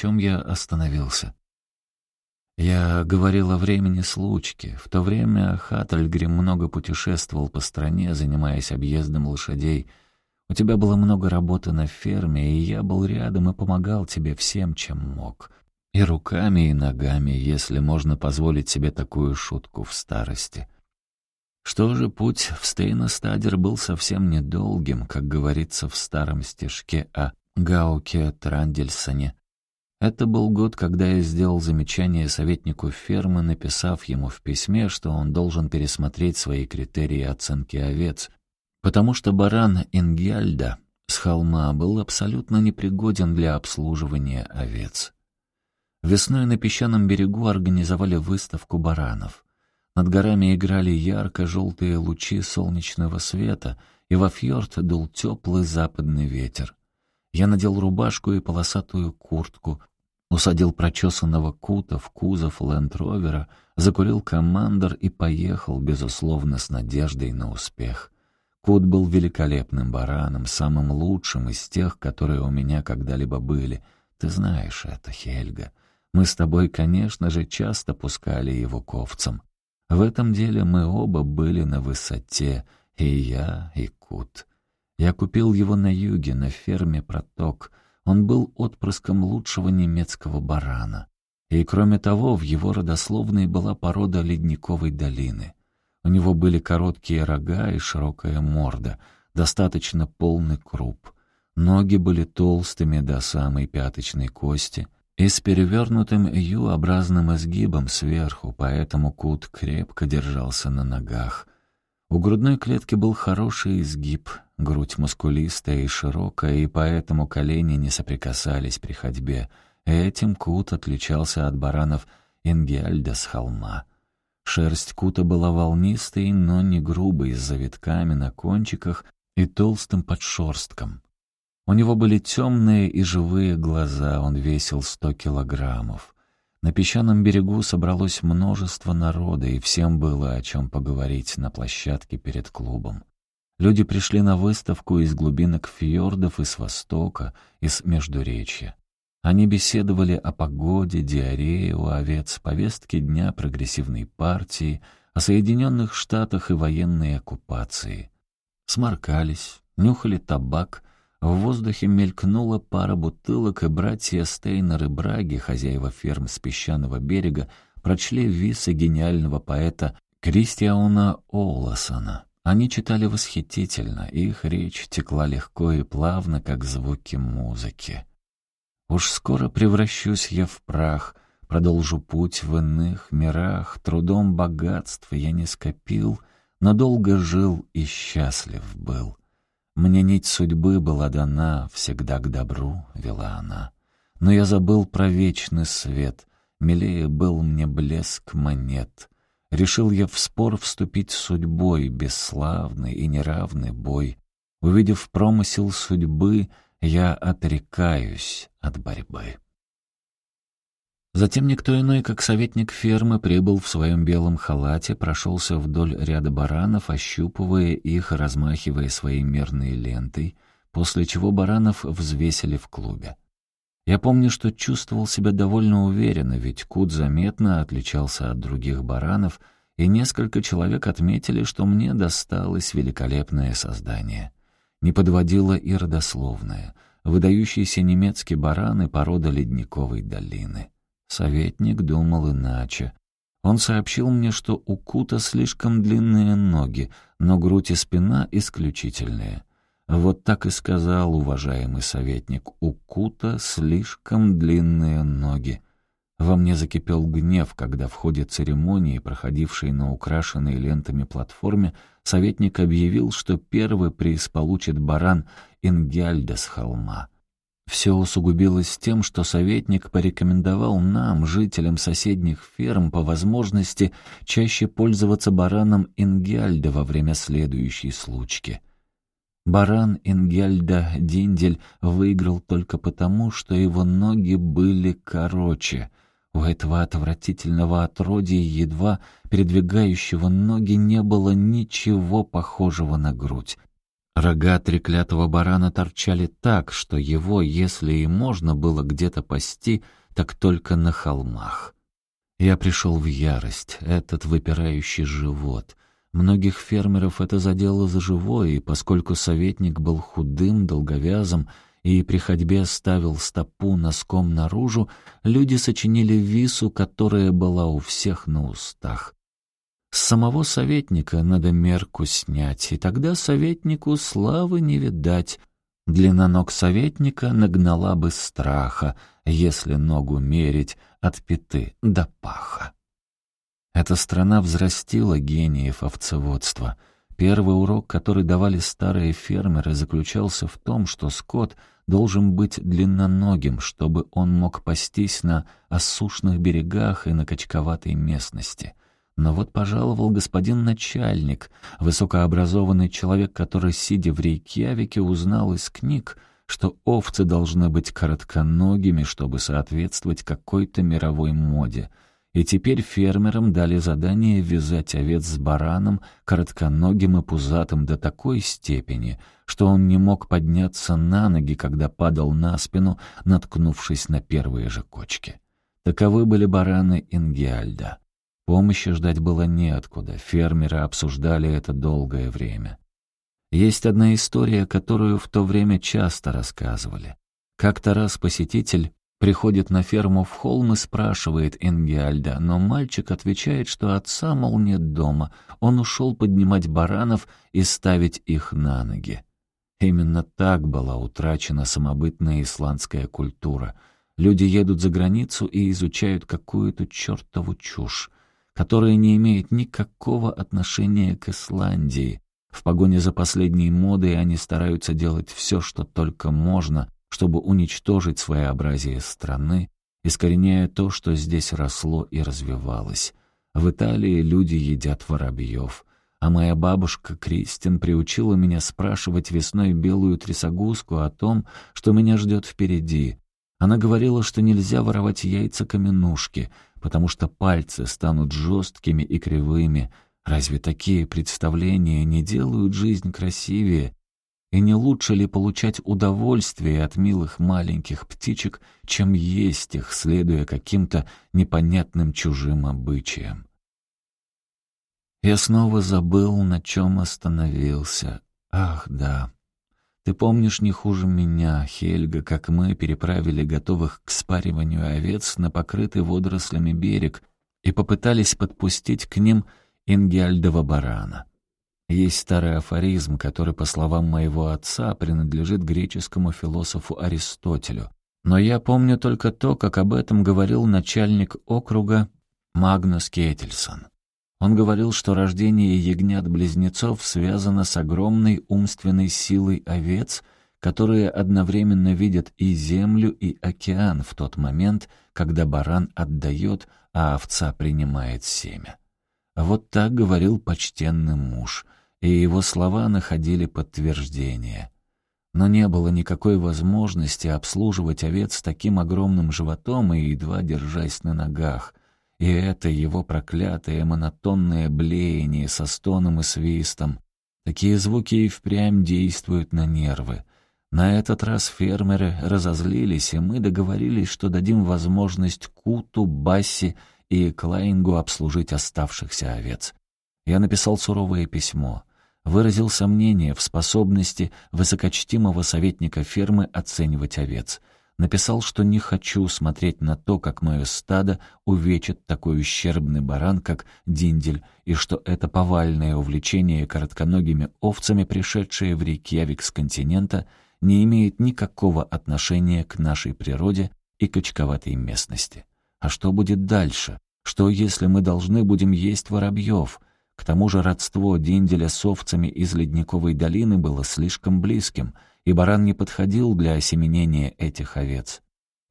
чем я остановился? Я говорил о времени случки. В то время Хаттельгрим много путешествовал по стране, занимаясь объездом лошадей. У тебя было много работы на ферме, и я был рядом и помогал тебе всем, чем мог. И руками, и ногами, если можно позволить себе такую шутку в старости. Что же, путь в Стейна-Стадер был совсем недолгим, как говорится в старом стишке о Гауке Трандельсоне. Это был год, когда я сделал замечание советнику фермы, написав ему в письме, что он должен пересмотреть свои критерии оценки овец, потому что баран Ингьяльда с холма был абсолютно непригоден для обслуживания овец. Весной на песчаном берегу организовали выставку баранов. Над горами играли ярко-желтые лучи солнечного света, и во фьорд дул теплый западный ветер. Я надел рубашку и полосатую куртку, усадил прочесанного Кута в кузов Лэнд-Ровера, закурил командор и поехал, безусловно, с надеждой на успех. Кут был великолепным бараном, самым лучшим из тех, которые у меня когда-либо были. Ты знаешь это, Хельга. Мы с тобой, конечно же, часто пускали его ковцам. В этом деле мы оба были на высоте, и я, и Кут. Я купил его на юге, на ферме «Проток», он был отпрыском лучшего немецкого барана. И, кроме того, в его родословной была порода ледниковой долины. У него были короткие рога и широкая морда, достаточно полный круп. Ноги были толстыми до самой пяточной кости и с перевернутым ю-образным изгибом сверху, поэтому Кут крепко держался на ногах. У грудной клетки был хороший изгиб, грудь мускулистая и широкая, и поэтому колени не соприкасались при ходьбе. Этим Кут отличался от баранов Ингиальда с холма. Шерсть Кута была волнистой, но не грубой, с завитками на кончиках и толстым подшерстком. У него были темные и живые глаза, он весил сто килограммов. На песчаном берегу собралось множество народа, и всем было о чем поговорить на площадке перед клубом. Люди пришли на выставку из глубинок фьордов и с востока, из Междуречья. Они беседовали о погоде, диарее у овец, повестке дня прогрессивной партии, о Соединенных Штатах и военной оккупации. Сморкались, нюхали табак, в воздухе мелькнула пара бутылок, и братья Стейнер и Браги, хозяева ферм с песчаного берега, прочли висы гениального поэта Кристиана Оласона. Они читали восхитительно, их речь текла легко и плавно, как звуки музыки. «Уж скоро превращусь я в прах», Продолжу путь в иных мирах, трудом богатства я не скопил, но долго жил и счастлив был. Мне нить судьбы была дана, всегда к добру вела она. Но я забыл про вечный свет, милее был мне блеск монет. Решил я в спор вступить с судьбой, бесславный и неравный бой. Увидев промысел судьбы, я отрекаюсь от борьбы. Затем никто иной, как советник фермы, прибыл в своем белом халате, прошелся вдоль ряда баранов, ощупывая их, размахивая своей мерной лентой, после чего баранов взвесили в клубе. Я помню, что чувствовал себя довольно уверенно, ведь Кут заметно отличался от других баранов, и несколько человек отметили, что мне досталось великолепное создание. Не подводило и родословное, выдающийся немецкий баран и порода ледниковой долины. Советник думал иначе. Он сообщил мне, что у Кута слишком длинные ноги, но грудь и спина исключительные. Вот так и сказал уважаемый советник. У Кута слишком длинные ноги. Во мне закипел гнев, когда в ходе церемонии, проходившей на украшенной лентами платформе, советник объявил, что первый приз получит баран Ингяльда с холма. Все усугубилось тем, что советник порекомендовал нам, жителям соседних ферм, по возможности чаще пользоваться бараном Ингельда во время следующей случки. Баран Ингельда Диндель выиграл только потому, что его ноги были короче. У этого отвратительного отродья, едва передвигающего ноги, не было ничего похожего на грудь. Рога треклятого барана торчали так, что его, если и можно было где-то пасти, так только на холмах. Я пришел в ярость. Этот выпирающий живот. Многих фермеров это задело за живое, и поскольку советник был худым, долговязым и при ходьбе ставил стопу носком наружу, люди сочинили вису, которая была у всех на устах. С самого советника надо мерку снять, и тогда советнику славы не видать. Длина ног советника нагнала бы страха, если ногу мерить от пяты до паха. Эта страна взрастила гениев овцеводства. Первый урок, который давали старые фермеры, заключался в том, что скот должен быть длинноногим, чтобы он мог пастись на осушных берегах и на качковатой местности. Но вот пожаловал господин начальник, высокообразованный человек, который, сидя в Рейкьявике, узнал из книг, что овцы должны быть коротконогими, чтобы соответствовать какой-то мировой моде. И теперь фермерам дали задание вязать овец с бараном, коротконогим и пузатым до такой степени, что он не мог подняться на ноги, когда падал на спину, наткнувшись на первые же кочки. Таковы были бараны Ингиальда. Помощи ждать было неоткуда, фермеры обсуждали это долгое время. Есть одна история, которую в то время часто рассказывали. Как-то раз посетитель приходит на ферму в холм и спрашивает Ингиальда, но мальчик отвечает, что отца, мол, нет дома, он ушел поднимать баранов и ставить их на ноги. Именно так была утрачена самобытная исландская культура. Люди едут за границу и изучают какую-то чертову чушь которая не имеет никакого отношения к Исландии. В погоне за последней модой они стараются делать все, что только можно, чтобы уничтожить своеобразие страны, искореняя то, что здесь росло и развивалось. В Италии люди едят воробьев, а моя бабушка Кристин приучила меня спрашивать весной белую трясогузку о том, что меня ждет впереди. Она говорила, что нельзя воровать яйца каменушки — потому что пальцы станут жесткими и кривыми. Разве такие представления не делают жизнь красивее? И не лучше ли получать удовольствие от милых маленьких птичек, чем есть их, следуя каким-то непонятным чужим обычаям? Я снова забыл, на чем остановился. Ах, да. Ты помнишь не хуже меня, Хельга, как мы переправили готовых к спариванию овец на покрытый водорослями берег и попытались подпустить к ним Ингельдова барана. Есть старый афоризм, который, по словам моего отца, принадлежит греческому философу Аристотелю. Но я помню только то, как об этом говорил начальник округа Магнус Кетельсон. Он говорил, что рождение ягнят-близнецов связано с огромной умственной силой овец, которые одновременно видят и землю, и океан в тот момент, когда баран отдает, а овца принимает семя. Вот так говорил почтенный муж, и его слова находили подтверждение. Но не было никакой возможности обслуживать овец с таким огромным животом и едва держась на ногах — и это его проклятое монотонное блеяние со стоном и свистом. Такие звуки и впрямь действуют на нервы. На этот раз фермеры разозлились, и мы договорились, что дадим возможность Куту, Басси и Клайнгу обслужить оставшихся овец. Я написал суровое письмо. Выразил сомнение в способности высокочтимого советника фермы оценивать овец — Написал, что не хочу смотреть на то, как мое стадо увечит такой ущербный баран, как Диндель, и что это повальное увлечение коротконогими овцами, пришедшее в Рейкьявик с континента, не имеет никакого отношения к нашей природе и качковатой местности. А что будет дальше? Что, если мы должны будем есть воробьев? К тому же родство Динделя с овцами из Ледниковой долины было слишком близким — и баран не подходил для осеменения этих овец.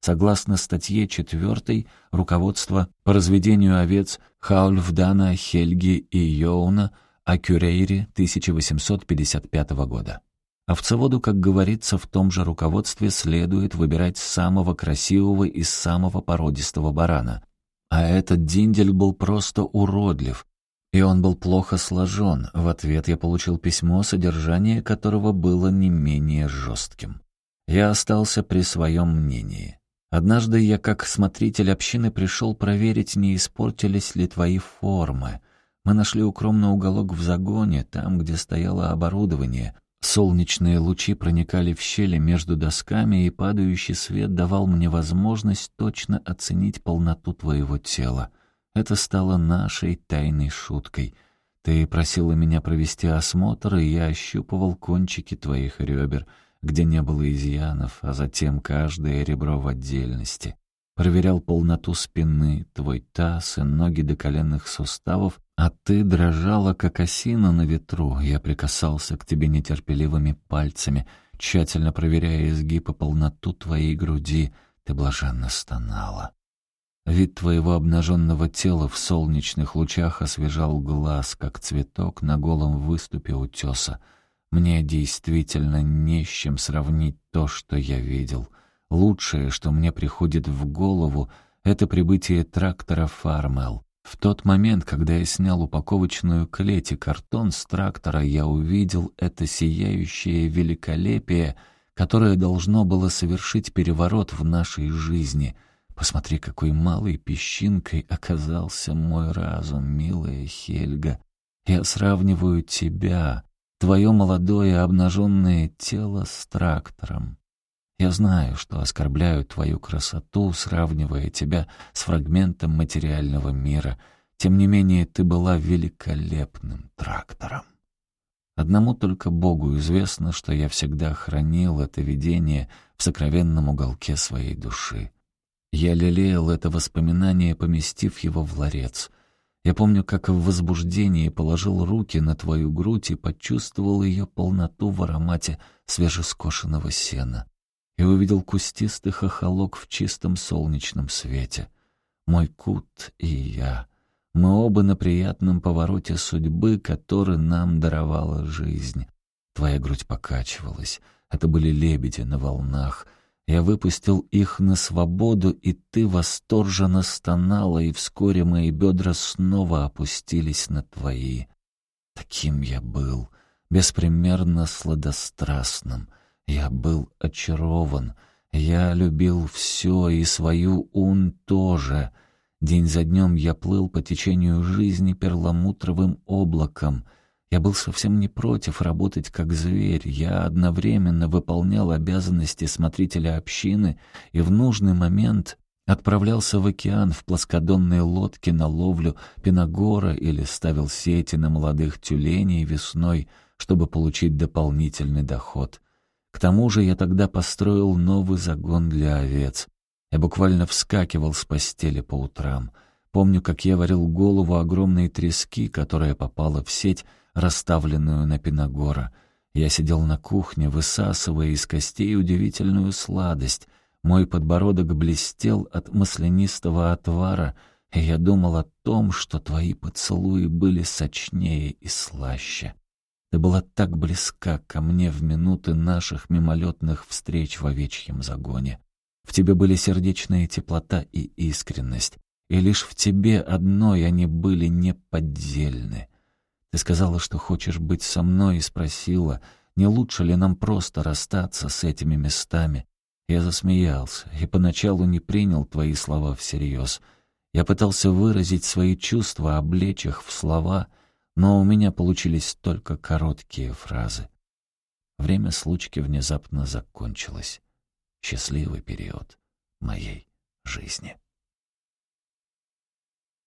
Согласно статье 4 руководство по разведению овец Хаульфдана, Хельги и Йоуна о Кюрейре 1855 года. Овцеводу, как говорится в том же руководстве, следует выбирать самого красивого и самого породистого барана. А этот диндель был просто уродлив, И он был плохо сложен. В ответ я получил письмо, содержание которого было не менее жестким. Я остался при своем мнении. Однажды я, как смотритель общины, пришел проверить, не испортились ли твои формы. Мы нашли укромный уголок в загоне, там, где стояло оборудование. Солнечные лучи проникали в щели между досками, и падающий свет давал мне возможность точно оценить полноту твоего тела. Это стало нашей тайной шуткой. Ты просила меня провести осмотр, и я ощупывал кончики твоих ребер — где не было изъянов, а затем каждое ребро в отдельности. Проверял полноту спины, твой таз и ноги до коленных суставов, а ты дрожала, как осина на ветру. Я прикасался к тебе нетерпеливыми пальцами, тщательно проверяя изгиб и полноту твоей груди. Ты блаженно стонала. Вид твоего обнаженного тела в солнечных лучах освежал глаз, как цветок на голом выступе утеса. Мне действительно не с чем сравнить то, что я видел. Лучшее, что мне приходит в голову, это прибытие трактора «Фармел». В тот момент, когда я снял упаковочную клеть и картон с трактора, я увидел это сияющее великолепие, которое должно было совершить переворот в нашей жизни. Посмотри, какой малой песчинкой оказался мой разум, милая Хельга. Я сравниваю тебя, твое молодое обнаженное тело с трактором. Я знаю, что оскорбляю твою красоту, сравнивая тебя с фрагментом материального мира. Тем не менее, ты была великолепным трактором. Одному только Богу известно, что я всегда хранил это видение в сокровенном уголке своей души. Я лелеял это воспоминание, поместив его в ларец — я помню, как в возбуждении положил руки на твою грудь и почувствовал ее полноту в аромате свежескошенного сена. И увидел кустистый хохолок в чистом солнечном свете. Мой кут и я. Мы оба на приятном повороте судьбы, который нам даровала жизнь. Твоя грудь покачивалась. Это были лебеди на волнах — я выпустил их на свободу, и ты восторженно стонала, и вскоре мои бедра снова опустились на твои. Таким я был, беспримерно сладострастным. Я был очарован. Я любил все, и свою ун тоже. День за днем я плыл по течению жизни перламутровым облаком — я был совсем не против работать как зверь. Я одновременно выполнял обязанности смотрителя общины и в нужный момент отправлялся в океан в плоскодонные лодки на ловлю пиногора или ставил сети на молодых тюленей весной, чтобы получить дополнительный доход. К тому же я тогда построил новый загон для овец. Я буквально вскакивал с постели по утрам. Помню, как я варил голову огромной трески, которая попала в сеть, расставленную на Пинагора. Я сидел на кухне, высасывая из костей удивительную сладость. Мой подбородок блестел от маслянистого отвара, и я думал о том, что твои поцелуи были сочнее и слаще. Ты была так близка ко мне в минуты наших мимолетных встреч в овечьем загоне. В тебе были сердечная теплота и искренность, и лишь в тебе одной они были неподдельны. Ты сказала, что хочешь быть со мной, и спросила, не лучше ли нам просто расстаться с этими местами. Я засмеялся и поначалу не принял твои слова всерьез. Я пытался выразить свои чувства, облечь их в слова, но у меня получились только короткие фразы. Время случки внезапно закончилось. Счастливый период моей жизни.